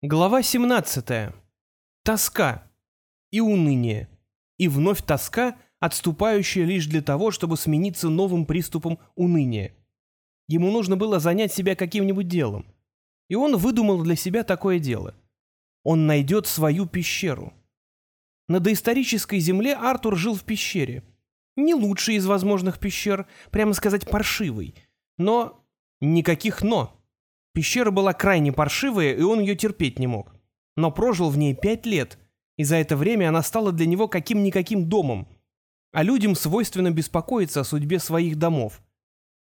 Глава 17. Тоска и уныние. И вновь тоска, отступающая лишь для того, чтобы смениться новым приступом уныния. Ему нужно было занять себя каким-нибудь делом. И он выдумал для себя такое дело. Он найдет свою пещеру. На доисторической земле Артур жил в пещере. Не лучший из возможных пещер, прямо сказать паршивый. Но никаких «но». Пещера была крайне паршивая, и он ее терпеть не мог. Но прожил в ней пять лет, и за это время она стала для него каким-никаким домом. А людям свойственно беспокоиться о судьбе своих домов.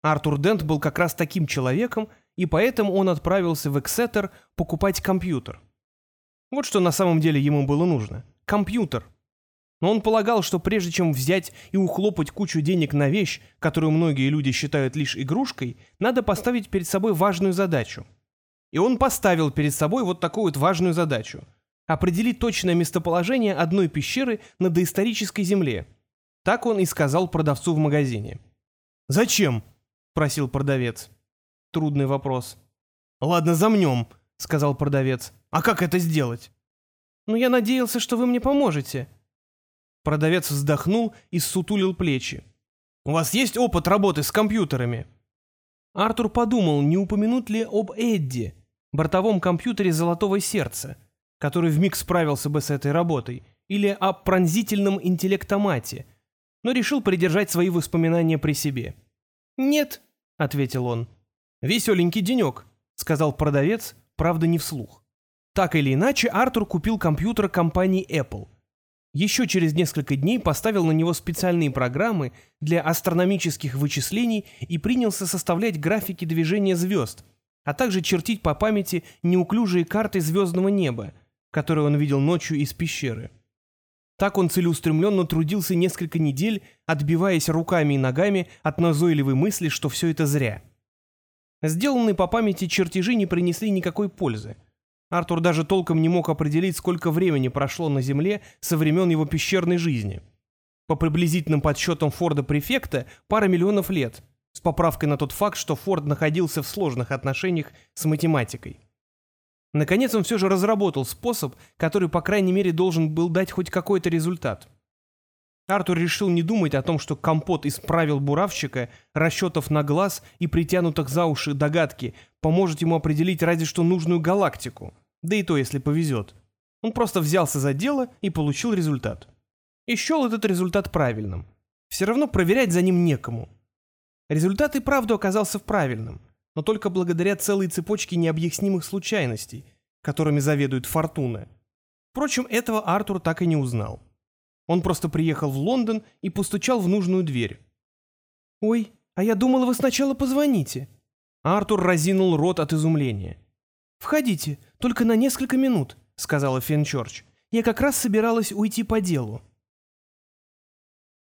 Артур Дент был как раз таким человеком, и поэтому он отправился в Эксетер покупать компьютер. Вот что на самом деле ему было нужно. Компьютер. Но он полагал, что прежде чем взять и ухлопать кучу денег на вещь, которую многие люди считают лишь игрушкой, надо поставить перед собой важную задачу. И он поставил перед собой вот такую вот важную задачу – определить точное местоположение одной пещеры на доисторической земле. Так он и сказал продавцу в магазине. «Зачем?» – просил продавец. Трудный вопрос. «Ладно, замнем», — сказал продавец. «А как это сделать?» «Ну, я надеялся, что вы мне поможете», Продавец вздохнул и ссутулил плечи. «У вас есть опыт работы с компьютерами?» Артур подумал, не упомянуть ли об Эдди, бортовом компьютере «Золотого сердца», который вмиг справился бы с этой работой, или о пронзительном интеллектомате, но решил придержать свои воспоминания при себе. «Нет», — ответил он. «Веселенький денек», — сказал продавец, правда не вслух. Так или иначе, Артур купил компьютер компании Apple — еще через несколько дней поставил на него специальные программы для астрономических вычислений и принялся составлять графики движения звезд, а также чертить по памяти неуклюжие карты звездного неба, которые он видел ночью из пещеры. Так он целеустремленно трудился несколько недель, отбиваясь руками и ногами от назойливой мысли, что все это зря. Сделанные по памяти чертежи не принесли никакой пользы – Артур даже толком не мог определить, сколько времени прошло на Земле со времен его пещерной жизни. По приблизительным подсчетам Форда-префекта пара миллионов лет, с поправкой на тот факт, что Форд находился в сложных отношениях с математикой. Наконец он все же разработал способ, который, по крайней мере, должен был дать хоть какой-то результат. Артур решил не думать о том, что компот из правил буравщика, расчетов на глаз и притянутых за уши догадки поможет ему определить разве что нужную галактику, да и то, если повезет. Он просто взялся за дело и получил результат. И счел этот результат правильным. Все равно проверять за ним некому. Результат и правду оказался правильным, но только благодаря целой цепочке необъяснимых случайностей, которыми заведует Фортуна. Впрочем, этого Артур так и не узнал. Он просто приехал в Лондон и постучал в нужную дверь. «Ой, а я думала, вы сначала позвоните». Артур разинул рот от изумления. «Входите, только на несколько минут», — сказала Фенчорч. «Я как раз собиралась уйти по делу».